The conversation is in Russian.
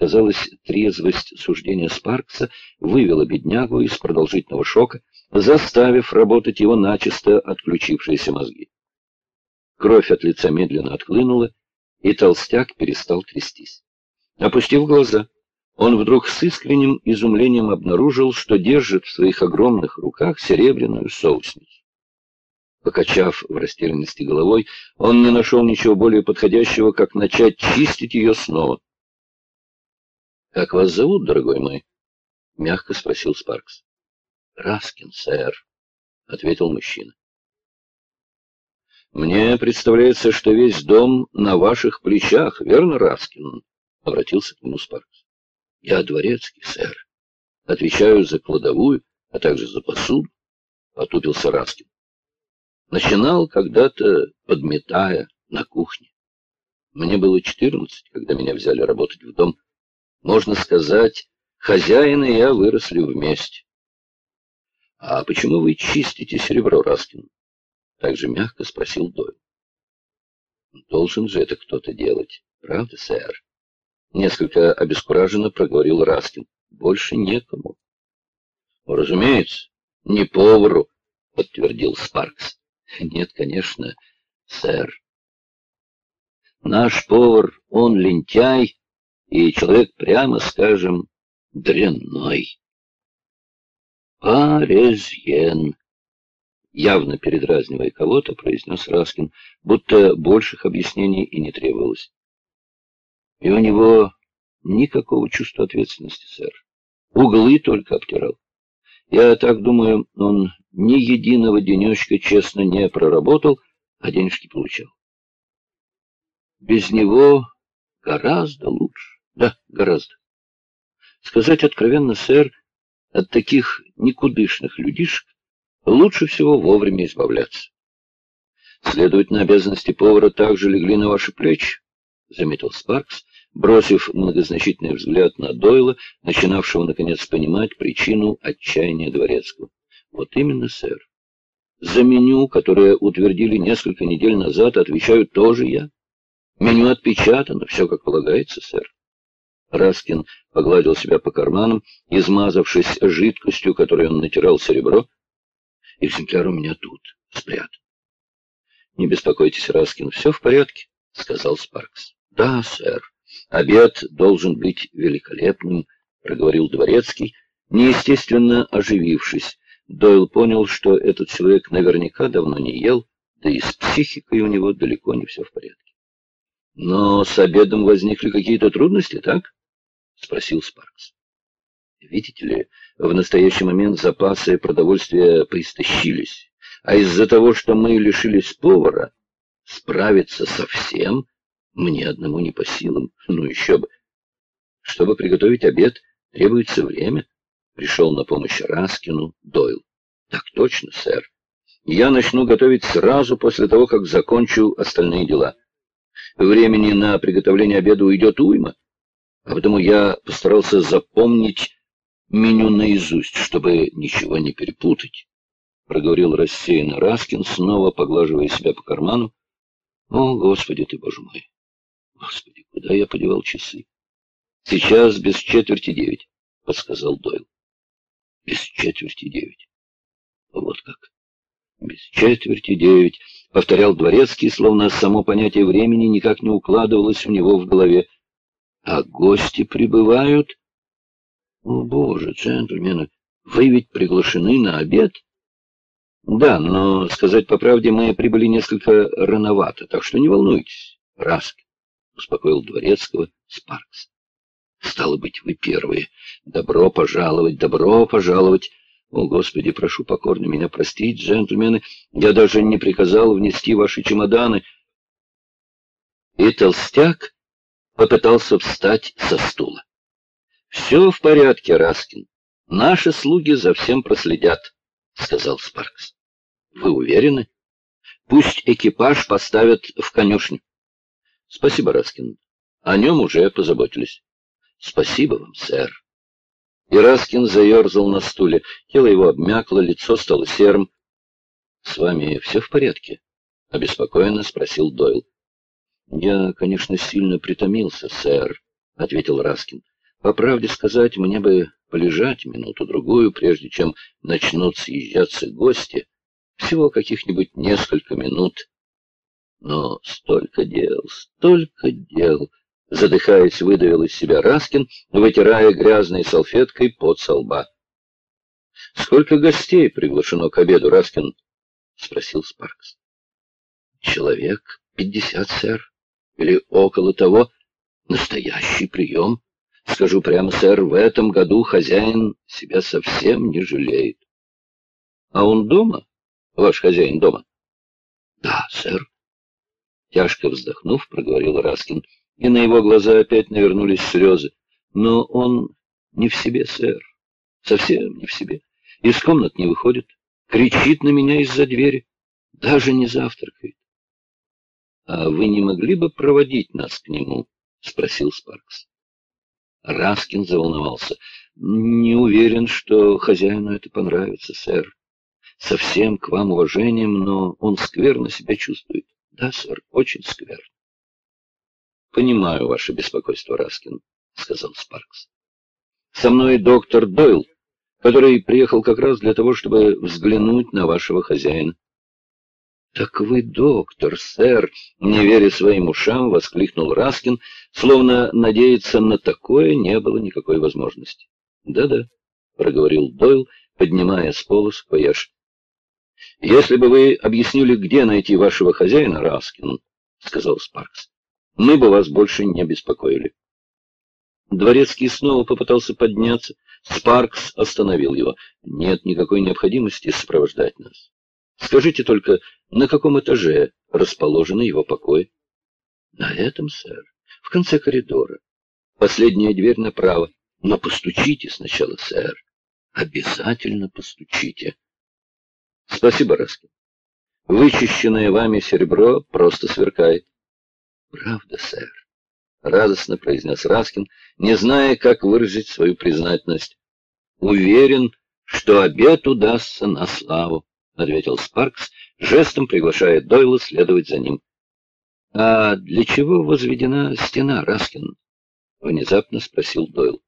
Казалось, трезвость суждения Спаркса вывела беднягу из продолжительного шока, заставив работать его начисто отключившиеся мозги. Кровь от лица медленно отхлынула, и толстяк перестал трястись. Опустив глаза, он вдруг с искренним изумлением обнаружил, что держит в своих огромных руках серебряную соусницу. Покачав в растерянности головой, он не нашел ничего более подходящего, как начать чистить ее снова. — Как вас зовут, дорогой мой? — мягко спросил Спаркс. — Раскин, сэр, — ответил мужчина. — Мне представляется, что весь дом на ваших плечах, верно, Раскин? — обратился к нему Спаркс. — Я дворецкий, сэр. Отвечаю за кладовую, а также за посуду, — потупился Раскин. Начинал когда-то, подметая на кухне. Мне было четырнадцать, когда меня взяли работать в дом. Можно сказать, хозяин и я выросли вместе. — А почему вы чистите серебро, Раскин? — также мягко спросил Дойл. — Должен же это кто-то делать, правда, сэр? Несколько обескураженно проговорил Раскин. — Больше некому. — Разумеется, не повару, — подтвердил Спаркс. — Нет, конечно, сэр. Наш повар, он лентяй, и человек, прямо скажем, дрянной. «Парезьен», — явно передразнивая кого-то, произнес Раскин, будто больших объяснений и не требовалось. И у него никакого чувства ответственности, сэр. Углы только обтирал. Я так думаю, он ни единого денечка честно не проработал, а денежки получал. Без него гораздо лучше. Да, гораздо. Сказать откровенно, сэр, от таких никудышных людишек лучше всего вовремя избавляться. Следовательно, обязанности повара также легли на ваши плечи, — заметил Спаркс, бросив многозначительный взгляд на Дойла, начинавшего, наконец, понимать причину отчаяния дворецкого. Вот именно, сэр. За меню, которое утвердили несколько недель назад, отвечаю тоже я. Меню отпечатано, все как полагается, сэр. Раскин погладил себя по карманам, измазавшись жидкостью, которой он натирал серебро. «Экземпляр у меня тут, спрятан». «Не беспокойтесь, Раскин, все в порядке», — сказал Спаркс. «Да, сэр, обед должен быть великолепным», — проговорил Дворецкий, неестественно оживившись. Дойл понял, что этот человек наверняка давно не ел, да и с психикой у него далеко не все в порядке. «Но с обедом возникли какие-то трудности, так?» — спросил Спаркс. Видите ли, в настоящий момент запасы продовольствия поистощились, а из-за того, что мы лишились повара, справиться со всем мне одному не по силам, ну еще бы. Чтобы приготовить обед, требуется время. Пришел на помощь Раскину Дойл. Так точно, сэр. Я начну готовить сразу после того, как закончу остальные дела. Времени на приготовление обеда уйдет уйма, а потому я постарался запомнить меню наизусть, чтобы ничего не перепутать. Проговорил рассеянно Раскин, снова поглаживая себя по карману. О, Господи ты, Боже мой! Господи, куда я подевал часы? Сейчас без четверти девять, — подсказал Дойл. Без четверти девять. Вот как. Без четверти девять, — повторял Дворецкий, словно само понятие времени никак не укладывалось у него в голове. А гости прибывают? О, боже, джентльмены, вы ведь приглашены на обед? Да, но, сказать по правде, мы прибыли несколько рановато, так что не волнуйтесь, Раск, успокоил Дворецкого Спаркс. Стало быть, вы первые. Добро пожаловать, добро пожаловать. О, Господи, прошу покорно меня простить, джентльмены. Я даже не приказал внести ваши чемоданы. И толстяк попытался встать со стула. — Все в порядке, Раскин. Наши слуги за всем проследят, — сказал Спаркс. — Вы уверены? Пусть экипаж поставят в конюшню. — Спасибо, Раскин. О нем уже позаботились. — Спасибо вам, сэр. И Раскин заерзал на стуле. Тело его обмякло, лицо стало серым. — С вами все в порядке? — обеспокоенно спросил Дойл. «Я, конечно, сильно притомился, сэр», — ответил Раскин. По правде сказать, мне бы полежать минуту-другую, прежде чем начнут съезжаться гости. Всего каких-нибудь несколько минут. Но столько дел, столько дел. Задыхаясь, выдавил из себя Раскин, вытирая грязной салфеткой под со лба. — Сколько гостей приглашено к обеду, Раскин? — спросил Спаркс. — Человек пятьдесят, сэр. Или около того. Настоящий прием. Скажу прямо, сэр, в этом году хозяин себя совсем не жалеет. — А он дома? Ваш хозяин дома? — Да, сэр. Тяжко вздохнув, проговорил Раскин, и на его глаза опять навернулись слезы. Но он не в себе, сэр. Совсем не в себе. Из комнат не выходит. Кричит на меня из-за двери. Даже не завтракает. — А вы не могли бы проводить нас к нему? — спросил Спаркс. Раскин заволновался. «Не уверен, что хозяину это понравится, сэр. Совсем к вам уважением, но он скверно себя чувствует. Да, сэр, очень скверно». «Понимаю ваше беспокойство, Раскин», — сказал Спаркс. «Со мной доктор Дойл, который приехал как раз для того, чтобы взглянуть на вашего хозяина. «Так вы доктор, сэр!» — не веря своим ушам, воскликнул Раскин, словно надеяться на такое не было никакой возможности. «Да-да», — проговорил Дойл, поднимая с пола саквояж. «Если бы вы объяснили, где найти вашего хозяина, Раскин, — сказал Спаркс, — мы бы вас больше не беспокоили». Дворецкий снова попытался подняться. Спаркс остановил его. «Нет никакой необходимости сопровождать нас. Скажите только, на каком этаже расположены его покои? На этом, сэр, в конце коридора. Последняя дверь направо. Но постучите сначала, сэр. Обязательно постучите. Спасибо, Раскин. Вычищенное вами серебро просто сверкает. Правда, сэр. Радостно произнес Раскин, не зная, как выразить свою признательность. Уверен, что обед удастся на славу. — ответил Спаркс, жестом приглашая Дойла следовать за ним. — А для чего возведена стена, Раскин? — внезапно спросил Дойл.